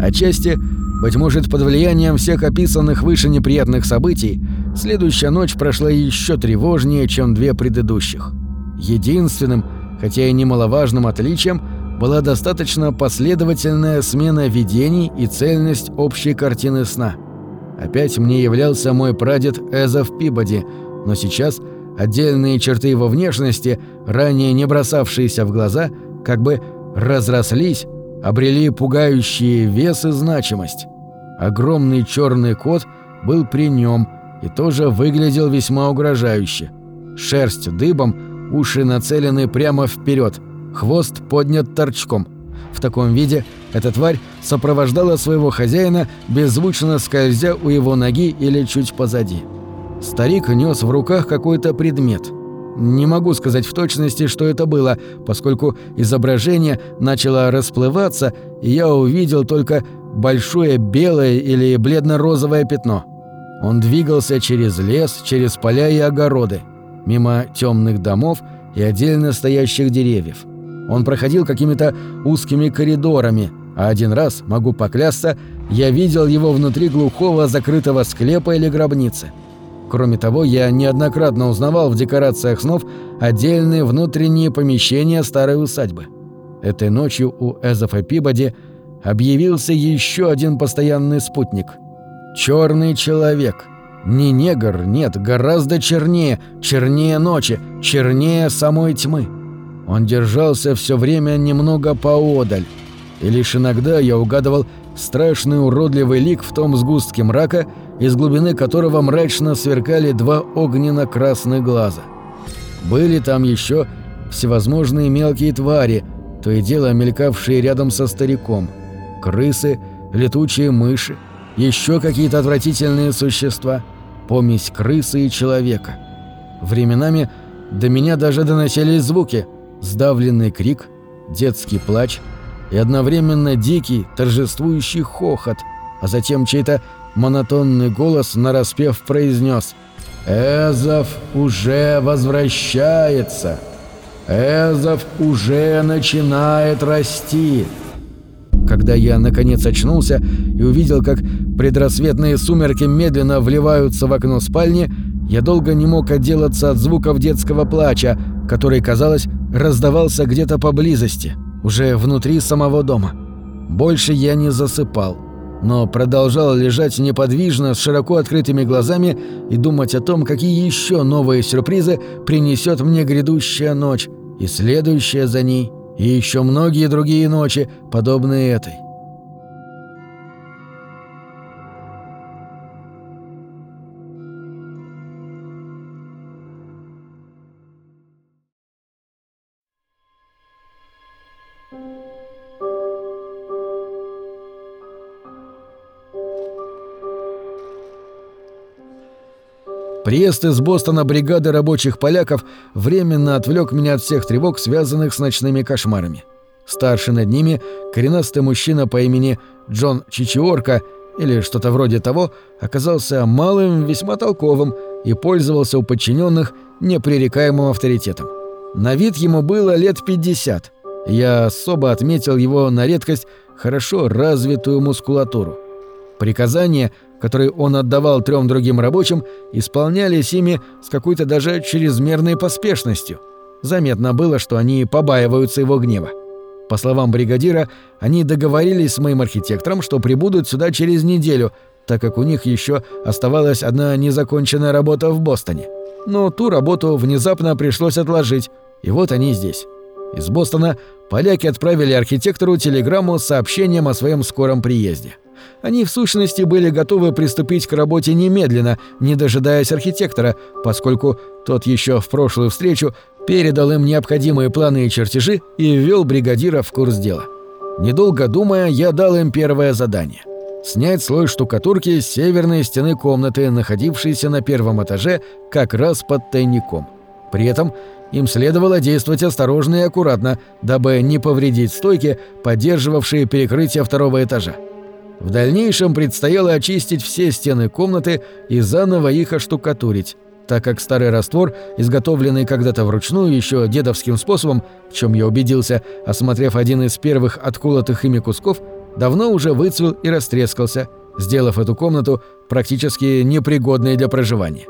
Отчасти, быть может, под влиянием всех описанных выше неприятных событий, следующая ночь прошла еще тревожнее, чем две предыдущих. Единственным, хотя и немаловажным отличием была достаточно последовательная смена видений и цельность общей картины сна. Опять мне являлся мой прадед Эзов Пибоди, но сейчас отдельные черты его внешности, ранее не бросавшиеся в глаза, как бы разрослись, обрели пугающие вес и значимость. Огромный черный кот был при нем и тоже выглядел весьма угрожающе. Шерсть дыбом, уши нацелены прямо вперед, хвост поднят торчком. В таком виде эта тварь сопровождала своего хозяина, беззвучно скользя у его ноги или чуть позади. Старик нес в руках какой-то предмет. Не могу сказать в точности, что это было, поскольку изображение начало расплываться, и я увидел только большое белое или бледно-розовое пятно. Он двигался через лес, через поля и огороды, мимо темных домов и отдельно стоящих деревьев. Он проходил какими-то узкими коридорами, а один раз, могу поклясться, я видел его внутри глухого закрытого склепа или гробницы. Кроме того, я неоднократно узнавал в декорациях снов отдельные внутренние помещения старой усадьбы. Этой ночью у Эзофа Пибоди объявился еще один постоянный спутник. Черный человек. Не негр, нет, гораздо чернее, чернее ночи, чернее самой тьмы. Он держался все время немного поодаль, и лишь иногда я угадывал страшный уродливый лик в том сгустке мрака, из глубины которого мрачно сверкали два огненно-красных глаза. Были там еще всевозможные мелкие твари, то и дело мелькавшие рядом со стариком. Крысы, летучие мыши, еще какие-то отвратительные существа, помесь крысы и человека. Временами до меня даже доносились звуки – сдавленный крик, детский плач и одновременно дикий, торжествующий хохот, а затем чей-то монотонный голос нараспев произнес «Эзов уже возвращается! Эзов уже начинает расти!» Когда я наконец очнулся и увидел, как предрассветные сумерки медленно вливаются в окно спальни, я долго не мог отделаться от звуков детского плача, который, казалось, раздавался где-то поблизости, уже внутри самого дома. Больше я не засыпал, но продолжал лежать неподвижно с широко открытыми глазами и думать о том, какие еще новые сюрпризы принесет мне грядущая ночь и следующая за ней, и еще многие другие ночи, подобные этой. Приезд из Бостона бригады рабочих поляков временно отвлек меня от всех тревог, связанных с ночными кошмарами. Старший над ними, коренастый мужчина по имени Джон Чичиорка или что-то вроде того, оказался малым, весьма толковым и пользовался у подчиненных непререкаемым авторитетом. На вид ему было лет 50. Я особо отметил его на редкость хорошо развитую мускулатуру. Приказания, которые он отдавал трем другим рабочим, исполнялись ими с какой-то даже чрезмерной поспешностью. Заметно было, что они побаиваются его гнева. По словам бригадира, они договорились с моим архитектором, что прибудут сюда через неделю, так как у них еще оставалась одна незаконченная работа в Бостоне. Но ту работу внезапно пришлось отложить, и вот они здесь. Из Бостона поляки отправили архитектору телеграмму с сообщением о своем скором приезде. Они в сущности были готовы приступить к работе немедленно, не дожидаясь архитектора, поскольку тот еще в прошлую встречу передал им необходимые планы и чертежи и ввел бригадира в курс дела. Недолго думая, я дал им первое задание — снять слой штукатурки с северной стены комнаты, находившейся на первом этаже, как раз под тайником. При этом им следовало действовать осторожно и аккуратно, дабы не повредить стойки, поддерживавшие перекрытие второго этажа. В дальнейшем предстояло очистить все стены комнаты и заново их оштукатурить, так как старый раствор, изготовленный когда-то вручную еще дедовским способом, в чем я убедился, осмотрев один из первых отколотых ими кусков, давно уже выцвел и растрескался, сделав эту комнату практически непригодной для проживания.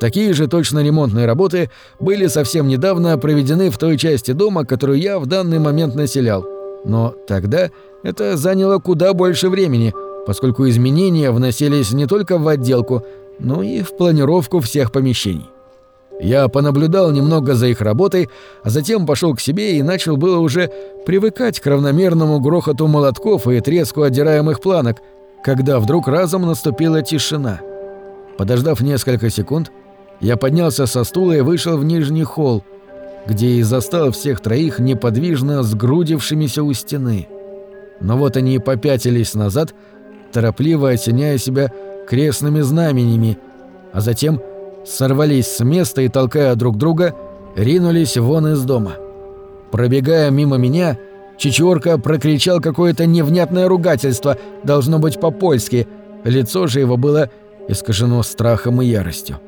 Такие же точно ремонтные работы были совсем недавно проведены в той части дома, которую я в данный момент населял. Но тогда это заняло куда больше времени, поскольку изменения вносились не только в отделку, но и в планировку всех помещений. Я понаблюдал немного за их работой, а затем пошел к себе и начал было уже привыкать к равномерному грохоту молотков и треску отдираемых планок, когда вдруг разом наступила тишина. Подождав несколько секунд, я поднялся со стула и вышел в нижний холл, где и застал всех троих неподвижно сгрудившимися у стены. Но вот они попятились назад, торопливо осеняя себя крестными знаменями, а затем – сорвались с места и, толкая друг друга, ринулись вон из дома. Пробегая мимо меня, Чечорка прокричал какое-то невнятное ругательство, должно быть по-польски, лицо же его было искажено страхом и яростью.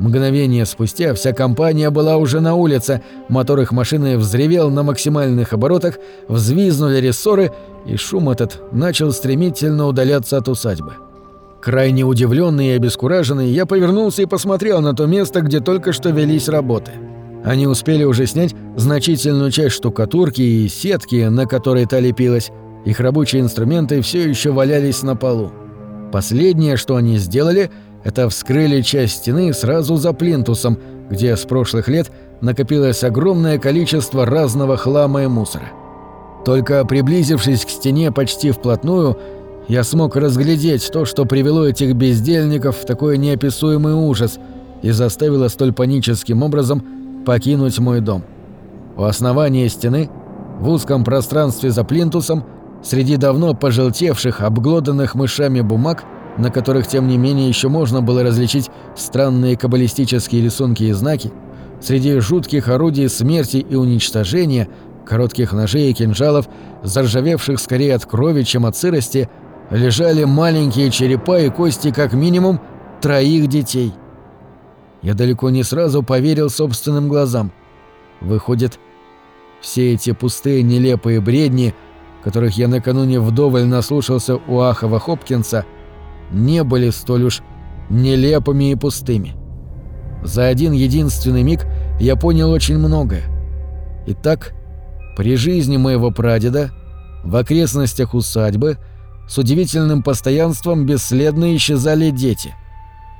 Мгновение спустя вся компания была уже на улице, мотор их машины взревел на максимальных оборотах, взвизнули рессоры, и шум этот начал стремительно удаляться от усадьбы. Крайне удивленный и обескураженный, я повернулся и посмотрел на то место, где только что велись работы. Они успели уже снять значительную часть штукатурки и сетки, на которой та лепилась. Их рабочие инструменты все еще валялись на полу. Последнее, что они сделали, это вскрыли часть стены сразу за плинтусом, где с прошлых лет накопилось огромное количество разного хлама и мусора. Только приблизившись к стене почти вплотную, я смог разглядеть то, что привело этих бездельников в такой неописуемый ужас и заставило столь паническим образом покинуть мой дом. У основания стены, в узком пространстве за плинтусом, среди давно пожелтевших, обглоданных мышами бумаг, на которых, тем не менее, еще можно было различить странные каббалистические рисунки и знаки, среди жутких орудий смерти и уничтожения, коротких ножей и кинжалов, заржавевших скорее от крови, чем от сырости, лежали маленькие черепа и кости как минимум троих детей. Я далеко не сразу поверил собственным глазам. Выходит, все эти пустые нелепые бредни, которых я накануне вдоволь наслушался у Ахова Хопкинса, не были столь уж нелепыми и пустыми. За один единственный миг я понял очень многое. Итак, при жизни моего прадеда, в окрестностях усадьбы – с удивительным постоянством бесследно исчезали дети.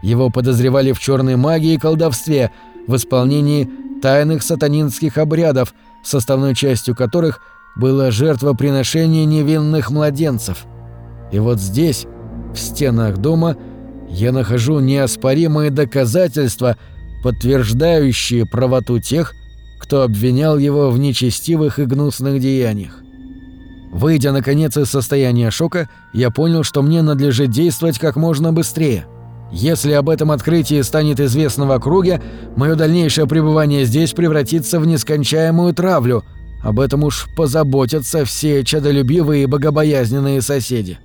Его подозревали в черной магии и колдовстве, в исполнении тайных сатанинских обрядов, составной частью которых было жертвоприношение невинных младенцев. И вот здесь, в стенах дома, я нахожу неоспоримые доказательства, подтверждающие правоту тех, кто обвинял его в нечестивых и гнусных деяниях. Выйдя, наконец, из состояния шока, я понял, что мне надлежит действовать как можно быстрее. Если об этом открытии станет известно в округе, мое дальнейшее пребывание здесь превратится в нескончаемую травлю. Об этом уж позаботятся все чадолюбивые и богобоязненные соседи.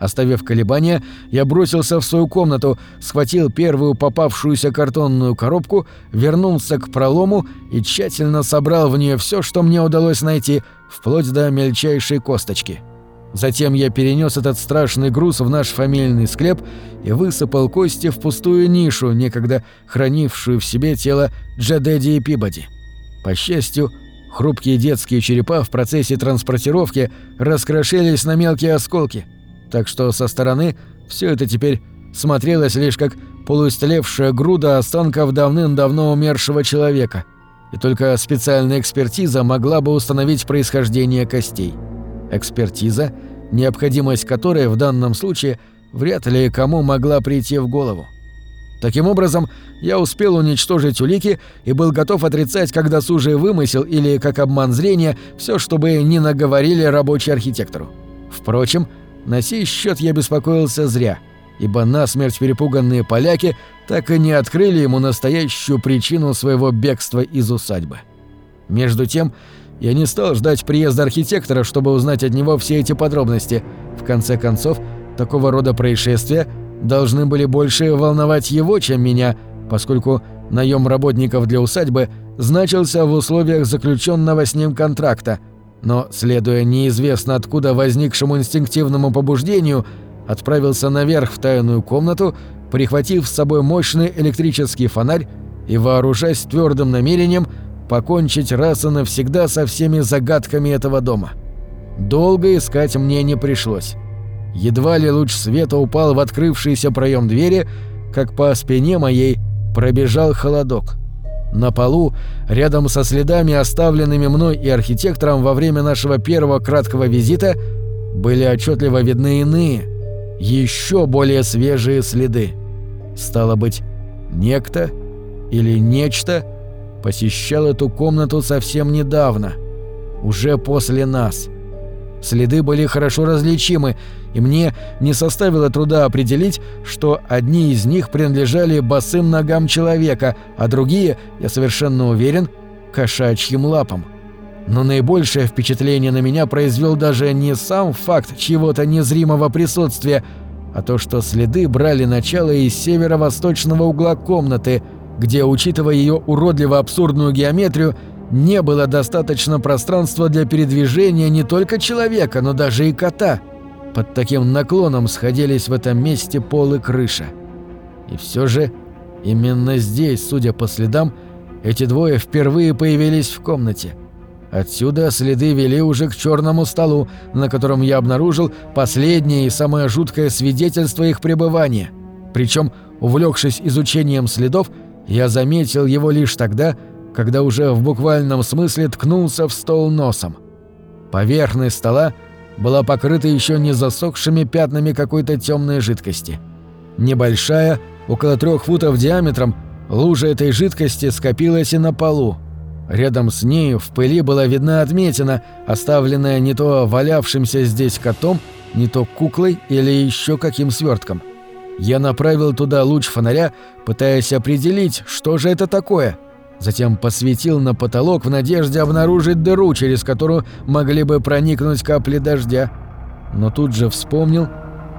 Оставив колебания, я бросился в свою комнату, схватил первую попавшуюся картонную коробку, вернулся к пролому и тщательно собрал в нее все, что мне удалось найти, вплоть до мельчайшей косточки. Затем я перенес этот страшный груз в наш фамильный склеп и высыпал кости в пустую нишу, некогда хранившую в себе тело Джадеди и Пибоди. По счастью, хрупкие детские черепа в процессе транспортировки раскрошились на мелкие осколки – так что со стороны все это теперь смотрелось лишь как полуистлевшая груда останков давным-давно умершего человека, и только специальная экспертиза могла бы установить происхождение костей. Экспертиза, необходимость которой в данном случае вряд ли кому могла прийти в голову. Таким образом, я успел уничтожить улики и был готов отрицать как досужий вымысел или как обман зрения все, чтобы не наговорили рабочий архитектору. Впрочем, на сей счет я беспокоился зря, ибо насмерть перепуганные поляки так и не открыли ему настоящую причину своего бегства из усадьбы. Между тем, я не стал ждать приезда архитектора, чтобы узнать от него все эти подробности. В конце концов, такого рода происшествия должны были больше волновать его, чем меня, поскольку наем работников для усадьбы значился в условиях заключенного с ним контракта, но, следуя неизвестно откуда возникшему инстинктивному побуждению, отправился наверх в тайную комнату, прихватив с собой мощный электрический фонарь и вооружаясь твердым намерением покончить раз и навсегда со всеми загадками этого дома. Долго искать мне не пришлось. Едва ли луч света упал в открывшийся проем двери, как по спине моей пробежал холодок. На полу, рядом со следами, оставленными мной и архитектором во время нашего первого краткого визита, были отчетливо видны иные, еще более свежие следы. Стало быть, некто или нечто посещал эту комнату совсем недавно, уже после нас. Следы были хорошо различимы, и мне не составило труда определить, что одни из них принадлежали босым ногам человека, а другие, я совершенно уверен, кошачьим лапам. Но наибольшее впечатление на меня произвел даже не сам факт чего-то незримого присутствия, а то, что следы брали начало из северо-восточного угла комнаты, где, учитывая ее уродливо-абсурдную геометрию, не было достаточно пространства для передвижения не только человека, но даже и кота. Под таким наклоном сходились в этом месте пол и крыша. И все же именно здесь, судя по следам, эти двое впервые появились в комнате. Отсюда следы вели уже к черному столу, на котором я обнаружил последнее и самое жуткое свидетельство их пребывания. Причем, увлекшись изучением следов, я заметил его лишь тогда, когда уже в буквальном смысле ткнулся в стол носом. Поверхность стола была покрыта еще не засохшими пятнами какой-то темной жидкости. Небольшая, около трех футов диаметром, лужа этой жидкости скопилась и на полу. Рядом с нею в пыли была видна отметина, оставленная не то валявшимся здесь котом, не то куклой или еще каким свертком. Я направил туда луч фонаря, пытаясь определить, что же это такое – Затем посветил на потолок в надежде обнаружить дыру, через которую могли бы проникнуть капли дождя. Но тут же вспомнил,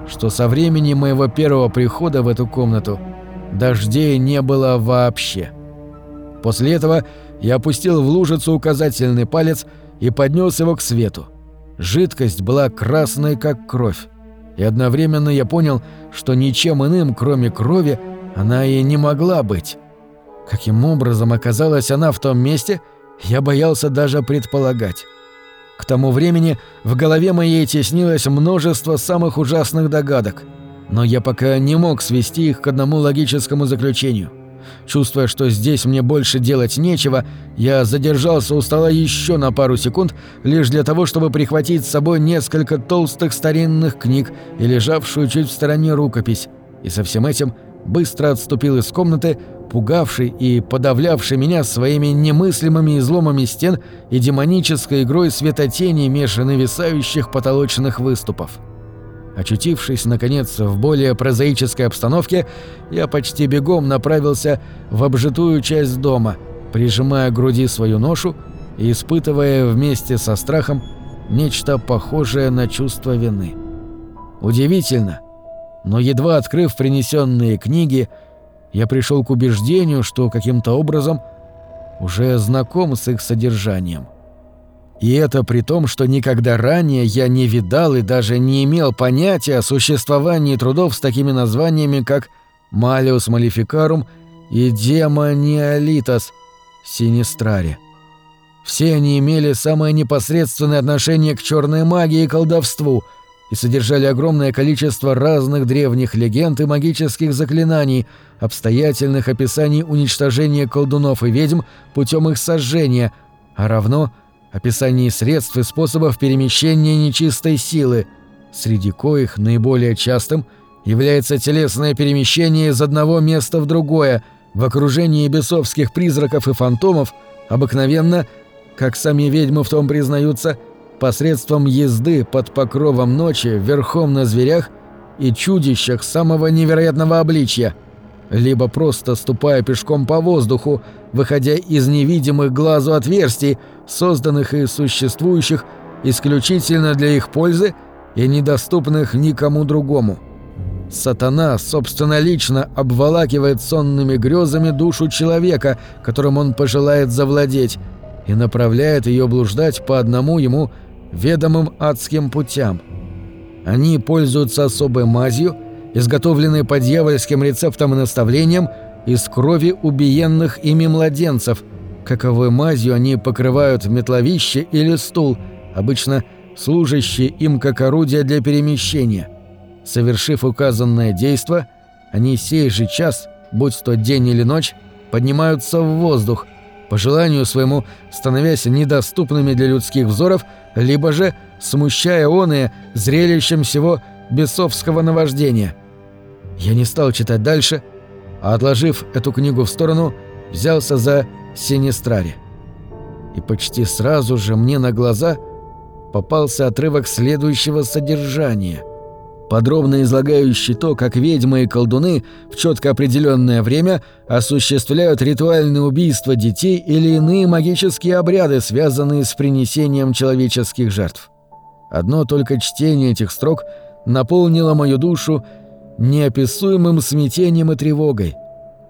что со времени моего первого прихода в эту комнату дождей не было вообще. После этого я опустил в лужицу указательный палец и поднес его к свету. Жидкость была красной, как кровь. И одновременно я понял, что ничем иным, кроме крови, она и не могла быть. Каким образом оказалась она в том месте, я боялся даже предполагать. К тому времени в голове моей теснилось множество самых ужасных догадок, но я пока не мог свести их к одному логическому заключению. Чувствуя, что здесь мне больше делать нечего, я задержался у стола еще на пару секунд, лишь для того, чтобы прихватить с собой несколько толстых старинных книг и лежавшую чуть в стороне рукопись, и со всем этим быстро отступил из комнаты, пугавший и подавлявший меня своими немыслимыми изломами стен и демонической игрой светотеней меж нависающих потолочных выступов. Очутившись, наконец, в более прозаической обстановке, я почти бегом направился в обжитую часть дома, прижимая к груди свою ношу и испытывая вместе со страхом нечто похожее на чувство вины. Удивительно, но едва открыв принесенные книги, я пришел к убеждению, что каким-то образом уже знаком с их содержанием. И это при том, что никогда ранее я не видал и даже не имел понятия о существовании трудов с такими названиями, как «Малиус Малификарум» и «Демониалитас Синистраре». Все они имели самое непосредственное отношение к черной магии и колдовству – и содержали огромное количество разных древних легенд и магических заклинаний, обстоятельных описаний уничтожения колдунов и ведьм путем их сожжения, а равно описаний средств и способов перемещения нечистой силы, среди коих наиболее частым является телесное перемещение из одного места в другое, в окружении бесовских призраков и фантомов, обыкновенно, как сами ведьмы в том признаются, – посредством езды под покровом ночи верхом на зверях и чудищах самого невероятного обличья, либо просто ступая пешком по воздуху, выходя из невидимых глазу отверстий, созданных и существующих исключительно для их пользы и недоступных никому другому. Сатана собственнолично обволакивает сонными грезами душу человека, которым он пожелает завладеть, и направляет ее блуждать по одному ему ведомым адским путям. Они пользуются особой мазью, изготовленной по дьявольским рецептам и наставлениям из крови убиенных ими младенцев. Каковой мазью они покрывают метловище или стул, обычно служащие им как орудие для перемещения. Совершив указанное действо, они сей же час, будь то день или ночь, поднимаются в воздух, по желанию своему становясь недоступными для людских взоров, либо же смущая оные зрелищем всего бесовского наваждения. Я не стал читать дальше, а отложив эту книгу в сторону, взялся за Синистрари. И почти сразу же мне на глаза попался отрывок следующего содержания – подробно излагающий то, как ведьмы и колдуны в четко определенное время осуществляют ритуальные убийства детей или иные магические обряды, связанные с принесением человеческих жертв. Одно только чтение этих строк наполнило мою душу неописуемым смятением и тревогой,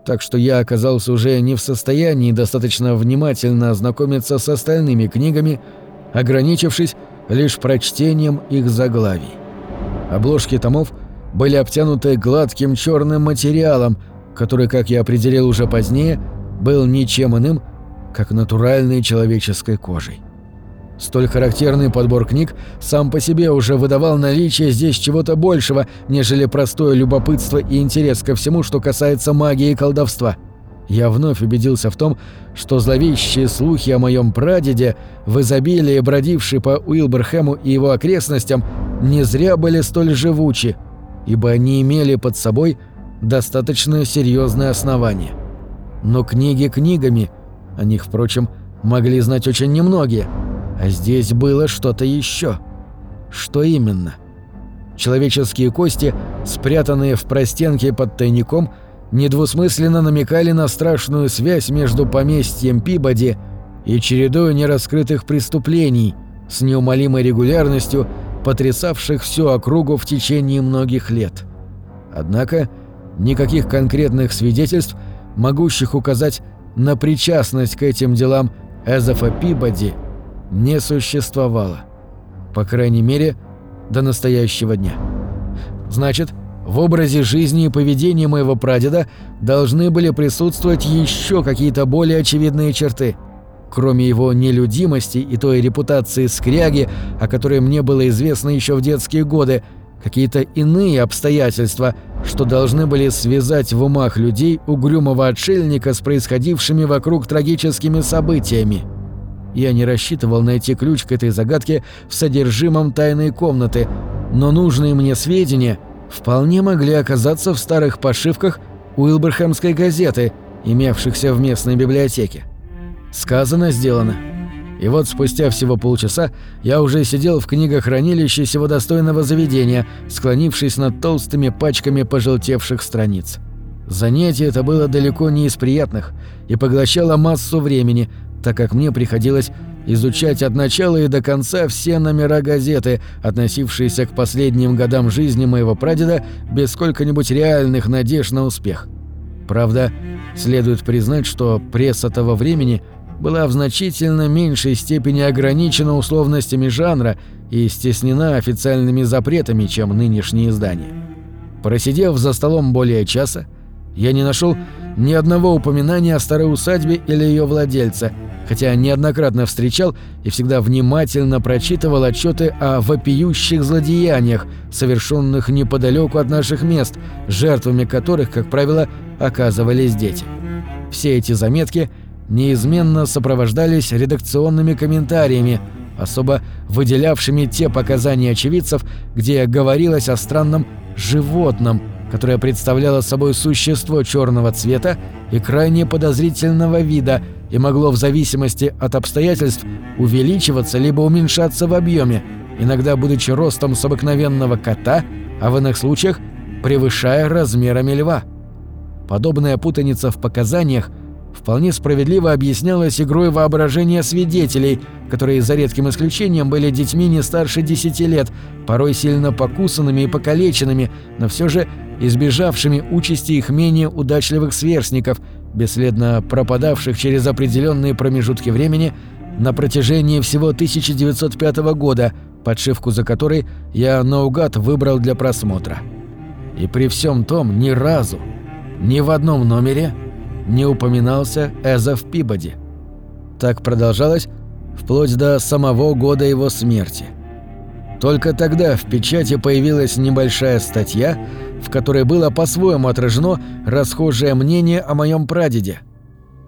так что я оказался уже не в состоянии достаточно внимательно ознакомиться с остальными книгами, ограничившись лишь прочтением их заглавий. Обложки томов были обтянуты гладким черным материалом, который, как я определил уже позднее, был ничем иным, как натуральной человеческой кожей. Столь характерный подбор книг сам по себе уже выдавал наличие здесь чего-то большего, нежели простое любопытство и интерес ко всему, что касается магии и колдовства – я вновь убедился в том, что зловещие слухи о моем прадеде, в изобилии бродившие по Уилберхэму и его окрестностям, не зря были столь живучи, ибо они имели под собой достаточно серьезное основание. Но книги книгами, о них, впрочем, могли знать очень немногие, а здесь было что-то еще. Что именно? Человеческие кости, спрятанные в простенке под тайником, недвусмысленно намекали на страшную связь между поместьем Пибоди и чередой нераскрытых преступлений с неумолимой регулярностью, потрясавших всю округу в течение многих лет. Однако никаких конкретных свидетельств, могущих указать на причастность к этим делам Эзофа Пибоди, не существовало. По крайней мере, до настоящего дня. Значит, в образе жизни и поведения моего прадеда должны были присутствовать еще какие-то более очевидные черты. Кроме его нелюдимости и той репутации скряги, о которой мне было известно еще в детские годы, какие-то иные обстоятельства, что должны были связать в умах людей угрюмого отшельника с происходившими вокруг трагическими событиями. Я не рассчитывал найти ключ к этой загадке в содержимом тайной комнаты, но нужные мне сведения – вполне могли оказаться в старых пошивках Уилберхэмской газеты, имевшихся в местной библиотеке. Сказано, сделано. И вот спустя всего полчаса я уже сидел в книгохранилище сего достойного заведения, склонившись над толстыми пачками пожелтевших страниц. Занятие это было далеко не из приятных и поглощало массу времени, так как мне приходилось изучать от начала и до конца все номера газеты, относившиеся к последним годам жизни моего прадеда, без сколько-нибудь реальных надежд на успех. Правда, следует признать, что пресса того времени была в значительно меньшей степени ограничена условностями жанра и стеснена официальными запретами, чем нынешние издания. Просидев за столом более часа, я не нашел ни одного упоминания о старой усадьбе или ее владельце – хотя неоднократно встречал и всегда внимательно прочитывал отчеты о вопиющих злодеяниях, совершенных неподалеку от наших мест, жертвами которых, как правило, оказывались дети. Все эти заметки неизменно сопровождались редакционными комментариями, особо выделявшими те показания очевидцев, где говорилось о странном животном, которое представляло собой существо черного цвета и крайне подозрительного вида – и могло в зависимости от обстоятельств увеличиваться либо уменьшаться в объеме, иногда будучи ростом с обыкновенного кота, а в иных случаях превышая размерами льва. Подобная путаница в показаниях вполне справедливо объяснялась игрой воображения свидетелей, которые за редким исключением были детьми не старше 10 лет, порой сильно покусанными и покалеченными, но все же избежавшими участи их менее удачливых сверстников – бесследно пропадавших через определенные промежутки времени на протяжении всего 1905 года, подшивку за которой я наугад выбрал для просмотра. И при всем том ни разу, ни в одном номере не упоминался Эзов Пибоди. Так продолжалось вплоть до самого года его смерти. Только тогда в печати появилась небольшая статья, в которой было по-своему отражено расхожее мнение о моем прадеде.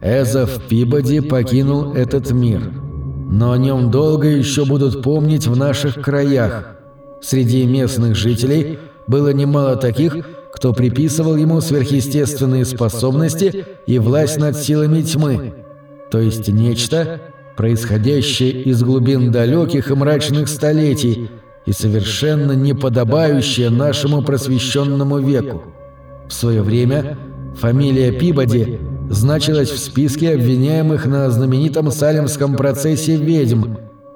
Эзов Пибоди покинул этот мир, но о нем долго еще будут помнить в наших краях. Среди местных жителей было немало таких, кто приписывал ему сверхъестественные способности и власть над силами тьмы, то есть нечто, происходящее из глубин далеких и мрачных столетий и совершенно неподобающее нашему просвещенному веку. В свое время фамилия Пибоди значилась в списке обвиняемых на знаменитом салемском процессе ведьм.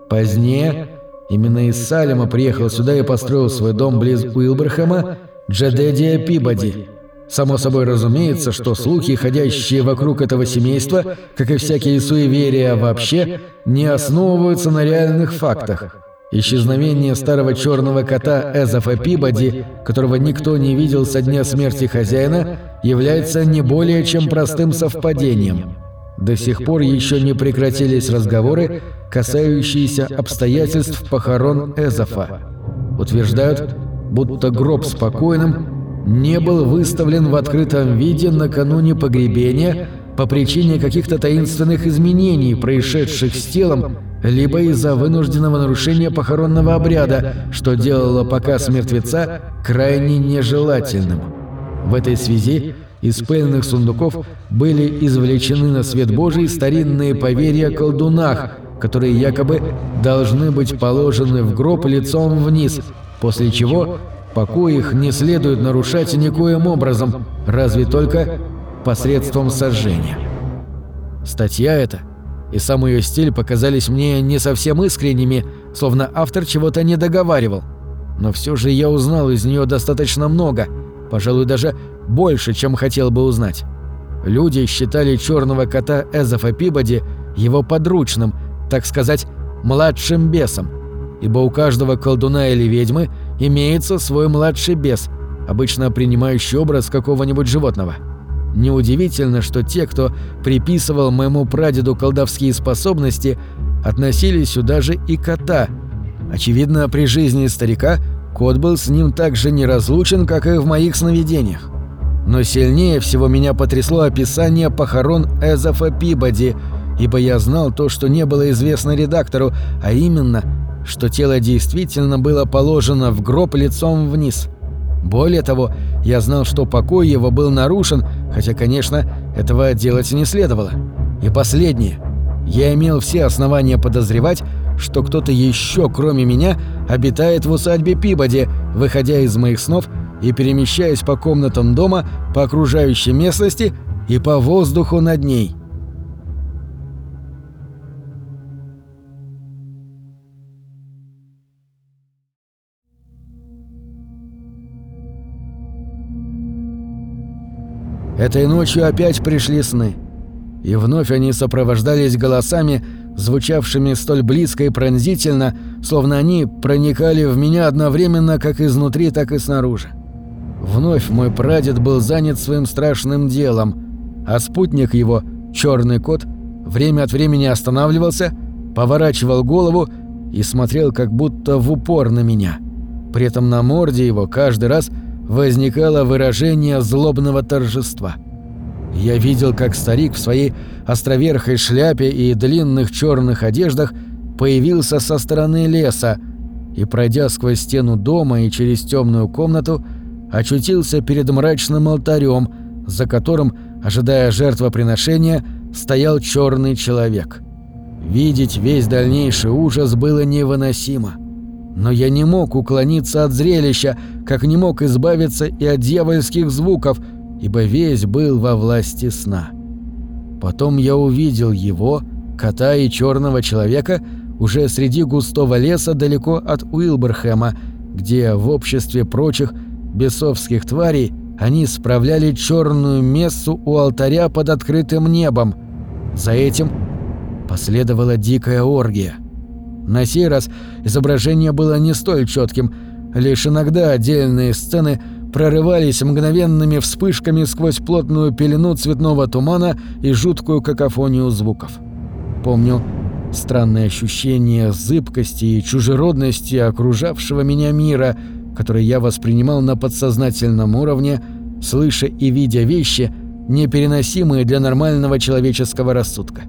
Позднее именно из Салема приехал сюда и построил свой дом близ Уилберхэма Джедедия Пибоди. Само собой разумеется, что слухи, ходящие вокруг этого семейства, как и всякие суеверия вообще, не основываются на реальных фактах. Исчезновение старого черного кота Эзофа Пибоди, которого никто не видел со дня смерти хозяина, является не более чем простым совпадением. До сих пор еще не прекратились разговоры, касающиеся обстоятельств похорон Эзофа. Утверждают, будто гроб с покойным не был выставлен в открытом виде накануне погребения по причине каких-то таинственных изменений, происшедших с телом, либо из-за вынужденного нарушения похоронного обряда, что делало показ мертвеца крайне нежелательным. В этой связи из пыльных сундуков были извлечены на свет Божий старинные поверья о колдунах, которые якобы должны быть положены в гроб лицом вниз, после чего покой их не следует нарушать никоим образом, разве только посредством сожжения. Статья эта и сам ее стиль показались мне не совсем искренними, словно автор чего-то не договаривал. Но все же я узнал из нее достаточно много, пожалуй, даже больше, чем хотел бы узнать. Люди считали черного кота Эзофа Пибоди его подручным, так сказать, младшим бесом, ибо у каждого колдуна или ведьмы имеется свой младший бес, обычно принимающий образ какого-нибудь животного. Неудивительно, что те, кто приписывал моему прадеду колдовские способности, относили сюда же и кота. Очевидно, при жизни старика кот был с ним так же неразлучен, как и в моих сновидениях. Но сильнее всего меня потрясло описание похорон Эзофа Пибоди, ибо я знал то, что не было известно редактору, а именно, что тело действительно было положено в гроб лицом вниз – более того, я знал, что покой его был нарушен, хотя, конечно, этого делать не следовало. И последнее. Я имел все основания подозревать, что кто-то еще, кроме меня, обитает в усадьбе Пибоди, выходя из моих снов и перемещаясь по комнатам дома, по окружающей местности и по воздуху над ней. Этой ночью опять пришли сны. И вновь они сопровождались голосами, звучавшими столь близко и пронзительно, словно они проникали в меня одновременно как изнутри, так и снаружи. Вновь мой прадед был занят своим страшным делом, а спутник его, черный кот, время от времени останавливался, поворачивал голову и смотрел как будто в упор на меня. При этом на морде его каждый раз – возникало выражение злобного торжества. Я видел, как старик в своей островерхой шляпе и длинных черных одеждах появился со стороны леса и, пройдя сквозь стену дома и через темную комнату, очутился перед мрачным алтарем, за которым, ожидая жертвоприношения, стоял черный человек. Видеть весь дальнейший ужас было невыносимо. Но я не мог уклониться от зрелища, как не мог избавиться и от дьявольских звуков, ибо весь был во власти сна. Потом я увидел его, кота и черного человека, уже среди густого леса далеко от Уилберхэма, где в обществе прочих бесовских тварей они справляли черную мессу у алтаря под открытым небом. За этим Последовала дикая оргия. На сей раз изображение было не столь четким, лишь иногда отдельные сцены прорывались мгновенными вспышками сквозь плотную пелену цветного тумана и жуткую какофонию звуков. Помню странное ощущение зыбкости и чужеродности окружавшего меня мира, который я воспринимал на подсознательном уровне, слыша и видя вещи, непереносимые для нормального человеческого рассудка.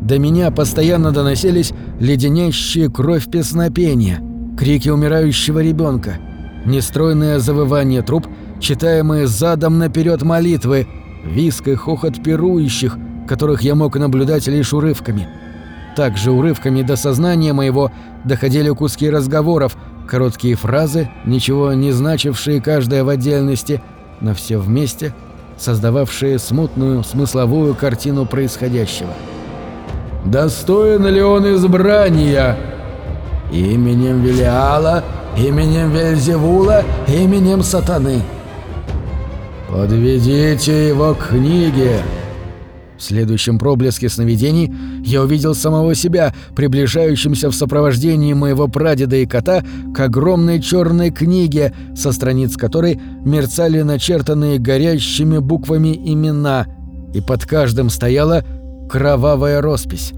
До меня постоянно доносились леденящие кровь песнопения, крики умирающего ребенка, нестройное завывание труб, читаемые задом наперед молитвы, виск и хохот пирующих, которых я мог наблюдать лишь урывками. Также урывками до сознания моего доходили куски разговоров, короткие фразы, ничего не значившие каждая в отдельности, но все вместе, создававшие смутную смысловую картину происходящего. «Достоин ли он избрания?» «Именем Велиала, именем Вельзевула, именем Сатаны». «Подведите его к книге», в следующем проблеске сновидений я увидел самого себя, приближающимся в сопровождении моего прадеда и кота к огромной черной книге, со страниц которой мерцали начертанные горящими буквами имена, и под каждым стояла кровавая роспись.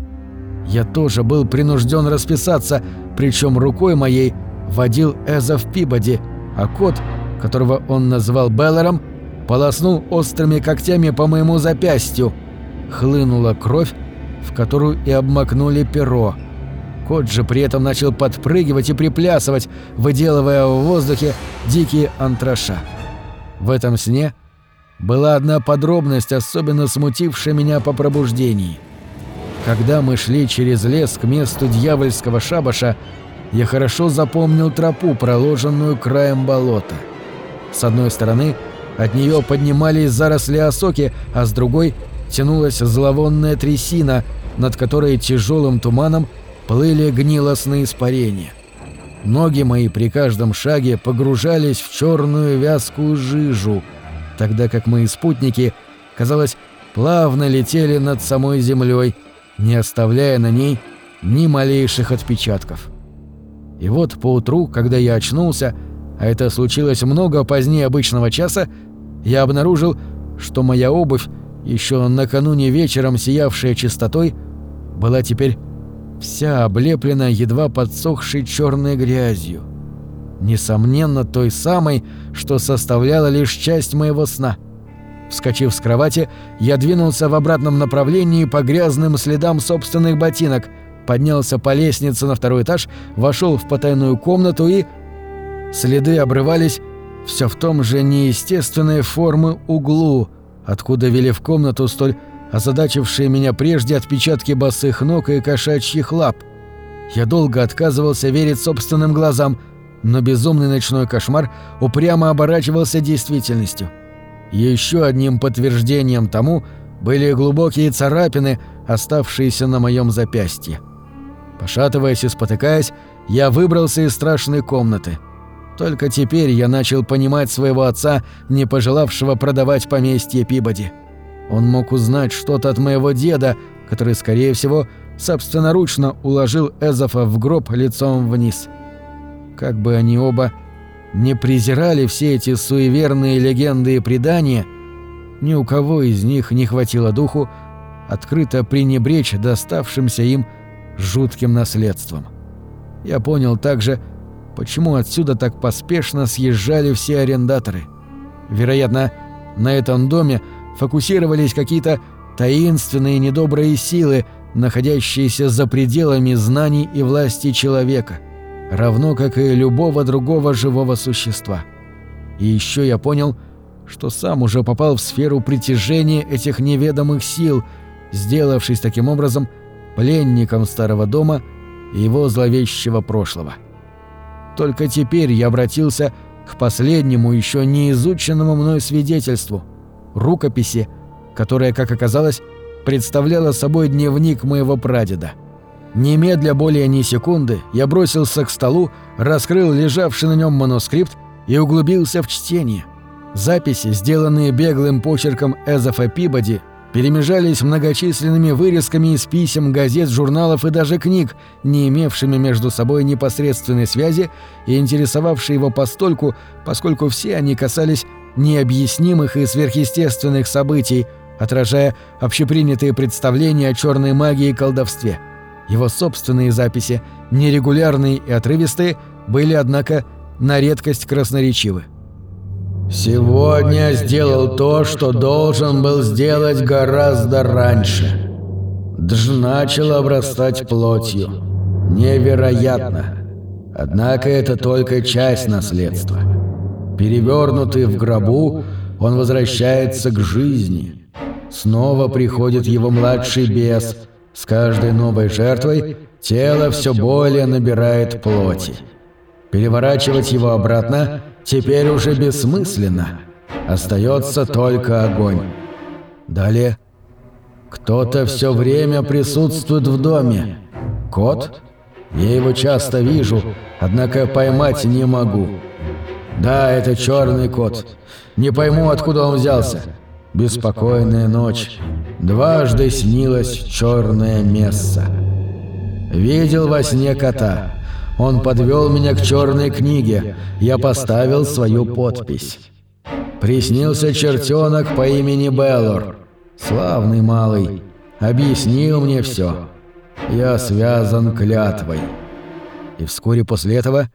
Я тоже был принужден расписаться, причем рукой моей водил Эзов Пибоди, а кот, которого он назвал Беллером, полоснул острыми когтями по моему запястью — хлынула кровь, в которую и обмакнули перо. Кот же при этом начал подпрыгивать и приплясывать, выделывая в воздухе дикие антраша. В этом сне была одна подробность, особенно смутившая меня по пробуждении. Когда мы шли через лес к месту дьявольского шабаша, я хорошо запомнил тропу, проложенную краем болота. С одной стороны от нее поднимались заросли осоки, а с другой тянулась зловонная трясина, над которой тяжелым туманом плыли гнилостные испарения. Ноги мои при каждом шаге погружались в черную вязкую жижу, тогда как мои спутники, казалось, плавно летели над самой землей, не оставляя на ней ни малейших отпечатков. И вот поутру, когда я очнулся, а это случилось много позднее обычного часа, я обнаружил, что моя обувь еще накануне вечером сиявшая чистотой, была теперь вся облеплена едва подсохшей черной грязью. Несомненно, той самой, что составляла лишь часть моего сна. Вскочив с кровати, я двинулся в обратном направлении по грязным следам собственных ботинок, поднялся по лестнице на второй этаж, вошел в потайную комнату и... Следы обрывались все в том же неестественной формы углу — откуда вели в комнату столь озадачившие меня прежде отпечатки босых ног и кошачьих лап. Я долго отказывался верить собственным глазам, но безумный ночной кошмар упрямо оборачивался действительностью. Еще одним подтверждением тому были глубокие царапины, оставшиеся на моем запястье. Пошатываясь и спотыкаясь, я выбрался из страшной комнаты — только теперь я начал понимать своего отца, не пожелавшего продавать поместье Пибоди. Он мог узнать что-то от моего деда, который, скорее всего, собственноручно уложил Эзофа в гроб лицом вниз. Как бы они оба не презирали все эти суеверные легенды и предания, ни у кого из них не хватило духу открыто пренебречь доставшимся им жутким наследством. Я понял также, почему отсюда так поспешно съезжали все арендаторы. Вероятно, на этом доме фокусировались какие-то таинственные недобрые силы, находящиеся за пределами знаний и власти человека, равно как и любого другого живого существа. И еще я понял, что сам уже попал в сферу притяжения этих неведомых сил, сделавшись таким образом пленником старого дома и его зловещего прошлого. Только теперь я обратился к последнему еще не изученному мной свидетельству — рукописи, которая, как оказалось, представляла собой дневник моего прадеда. Немедля более ни секунды я бросился к столу, раскрыл лежавший на нем манускрипт и углубился в чтение. Записи, сделанные беглым почерком Эзофа Пибоди, перемежались многочисленными вырезками из писем, газет, журналов и даже книг, не имевшими между собой непосредственной связи и интересовавшие его постольку, поскольку все они касались необъяснимых и сверхъестественных событий, отражая общепринятые представления о черной магии и колдовстве. Его собственные записи, нерегулярные и отрывистые, были, однако, на редкость красноречивы. Сегодня сделал то, что должен был сделать гораздо раньше. Дж начал обрастать плотью. Невероятно. Однако это только часть наследства. Перевернутый в гробу, он возвращается к жизни. Снова приходит его младший бес. С каждой новой жертвой тело все более набирает плоти. Переворачивать его обратно теперь уже бессмысленно. Остается только огонь. Далее. Кто-то все время присутствует в доме. Кот? Я его часто вижу, однако поймать не могу. Да, это черный кот. Не пойму, откуда он взялся. Беспокойная ночь. Дважды снилось черное место. Видел во сне кота. Он подвел меня к черной книге. Я поставил свою подпись. Приснился чертенок по имени Беллор. Славный малый. Объяснил мне все. Я связан клятвой. И вскоре после этого...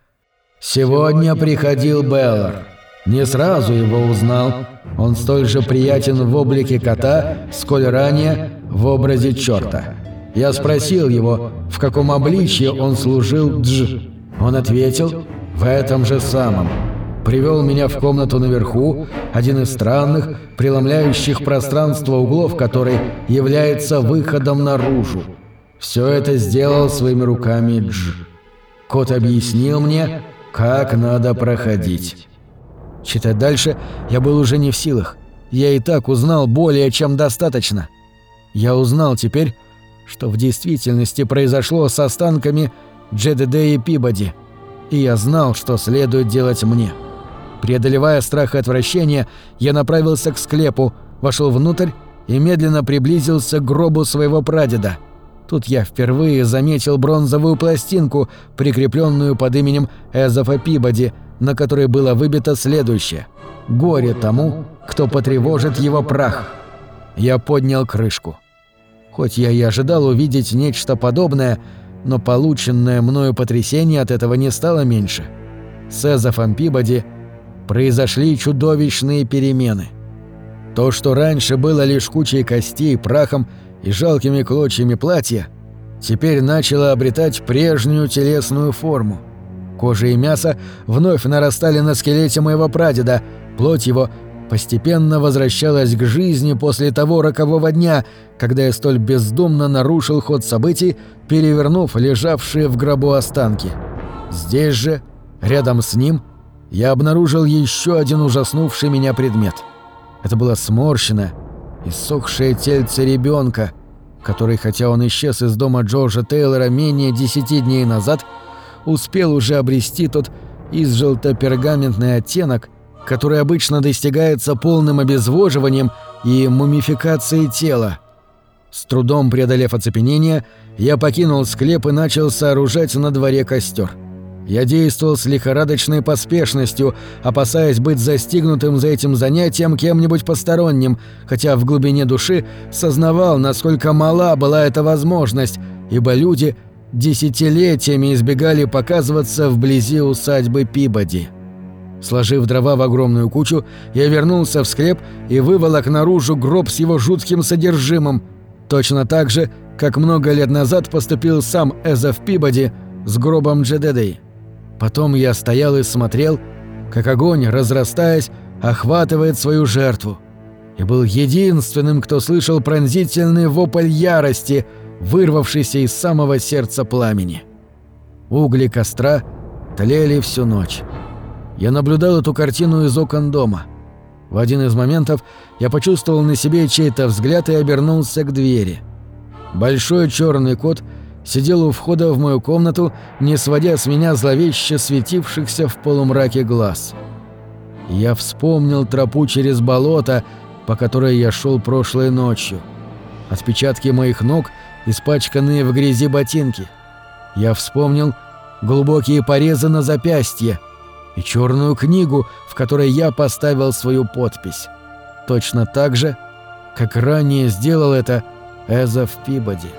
Сегодня приходил Беллар. Не сразу его узнал. Он столь же приятен в облике кота, сколь ранее в образе черта. Я спросил его, в каком обличье он служил Дж. Он ответил, в этом же самом. Привел меня в комнату наверху, один из странных, преломляющих пространство углов, который является выходом наружу. Все это сделал своими руками Дж. Кот объяснил мне, как надо проходить. Читать дальше я был уже не в силах. Я и так узнал более чем достаточно. Я узнал теперь, что в действительности произошло с останками ДЖДД и Пибоди, и я знал, что следует делать мне. Преодолевая страх и отвращение, я направился к склепу, вошел внутрь и медленно приблизился к гробу своего прадеда. Тут я впервые заметил бронзовую пластинку, прикрепленную под именем Эзофа Пибоди, на которой было выбито следующее «Горе тому, кто потревожит его прах». Я поднял крышку. Хоть я и ожидал увидеть нечто подобное, но полученное мною потрясение от этого не стало меньше. С Эзофом Пибоди произошли чудовищные перемены. То, что раньше было лишь кучей костей, прахом и жалкими клочьями платья, теперь начало обретать прежнюю телесную форму. Кожа и мясо вновь нарастали на скелете моего прадеда, плоть его постепенно возвращалась к жизни после того рокового дня, когда я столь бездумно нарушил ход событий, перевернув лежавшие в гробу останки. Здесь же, рядом с ним, я обнаружил еще один ужаснувший меня предмет. Это было сморщенное, иссохшее тельце ребенка, который, хотя он исчез из дома Джорджа Тейлора менее десяти дней назад, успел уже обрести тот изжелто-пергаментный оттенок, который обычно достигается полным обезвоживанием и мумификацией тела. С трудом преодолев оцепенение, я покинул склеп и начал сооружать на дворе костер. Я действовал с лихорадочной поспешностью, опасаясь быть застигнутым за этим занятием кем-нибудь посторонним, хотя в глубине души сознавал, насколько мала была эта возможность, ибо люди десятилетиями избегали показываться вблизи усадьбы Пибоди. Сложив дрова в огромную кучу, я вернулся в склеп и выволок наружу гроб с его жутким содержимым, точно так же, как много лет назад поступил сам Эзов Пибоди с гробом Джедедей. Потом я стоял и смотрел, как огонь, разрастаясь, охватывает свою жертву. И был единственным, кто слышал пронзительный вопль ярости, вырвавшийся из самого сердца пламени. Угли костра тлели всю ночь. Я наблюдал эту картину из окон дома. В один из моментов я почувствовал на себе чей-то взгляд и обернулся к двери. Большой черный кот сидел у входа в мою комнату, не сводя с меня зловеще светившихся в полумраке глаз. Я вспомнил тропу через болото, по которой я шел прошлой ночью — отпечатки моих ног, испачканные в грязи ботинки. Я вспомнил глубокие порезы на запястье и черную книгу, в которой я поставил свою подпись. Точно так же, как ранее сделал это Эзов Пибоди.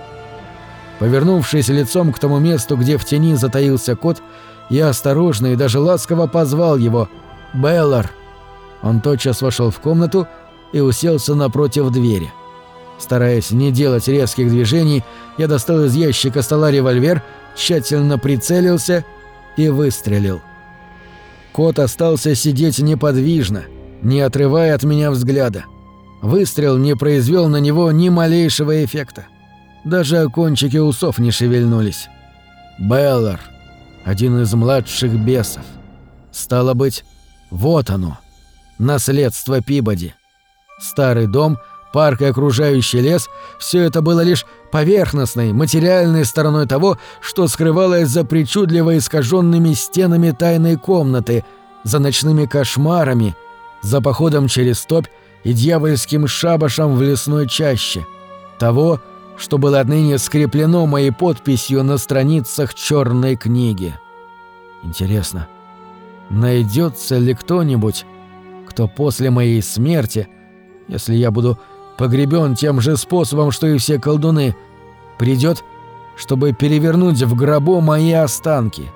Повернувшись лицом к тому месту, где в тени затаился кот, я осторожно и даже ласково позвал его «Беллар». Он тотчас вошел в комнату и уселся напротив двери. Стараясь не делать резких движений, я достал из ящика стола револьвер, тщательно прицелился и выстрелил. Кот остался сидеть неподвижно, не отрывая от меня взгляда. Выстрел не произвел на него ни малейшего эффекта. Даже кончики усов не шевельнулись. Беллар, один из младших бесов. Стало быть, вот оно, наследство Пибоди. Старый дом, парк и окружающий лес – все это было лишь поверхностной, материальной стороной того, что скрывалось за причудливо искаженными стенами тайной комнаты, за ночными кошмарами, за походом через топь и дьявольским шабашем в лесной чаще. Того, что было отныне скреплено моей подписью на страницах черной книги. Интересно, найдется ли кто-нибудь, кто после моей смерти, если я буду погребен тем же способом, что и все колдуны, придет, чтобы перевернуть в гробу мои останки?»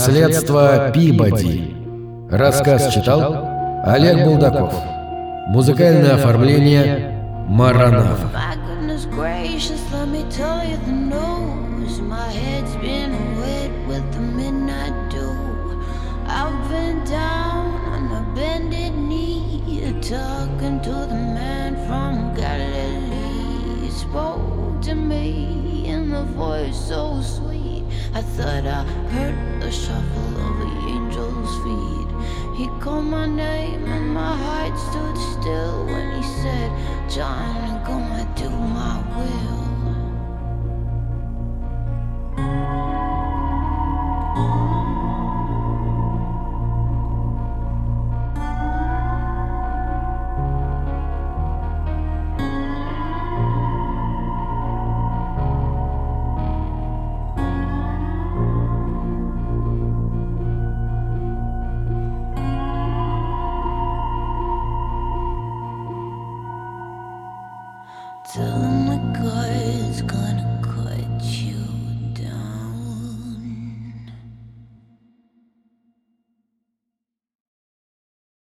Наследство Пибоди. Рассказ читал Олег Булдаков. Музыкальное оформление Маранав. Talking to the man from Galilee spoke to me in the voice so sweet. I thought I heard the shuffle of the angel's feet. He called my name and my heart stood still when he said, John, go and do my will.